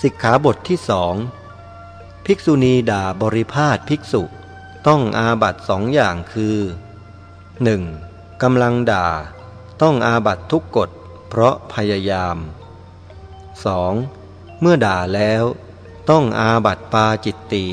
สิกขาบทที่สองภิกษุณีด่าบริพาทภิกษุ ต้องอาบัตสองอย่างคือ 1. กำลังด่า ต้องอาบัตทุกกฎ เพราะพยายาม 2. เมื่อด่าแล้ว ต้องอาบัตปาจิตตี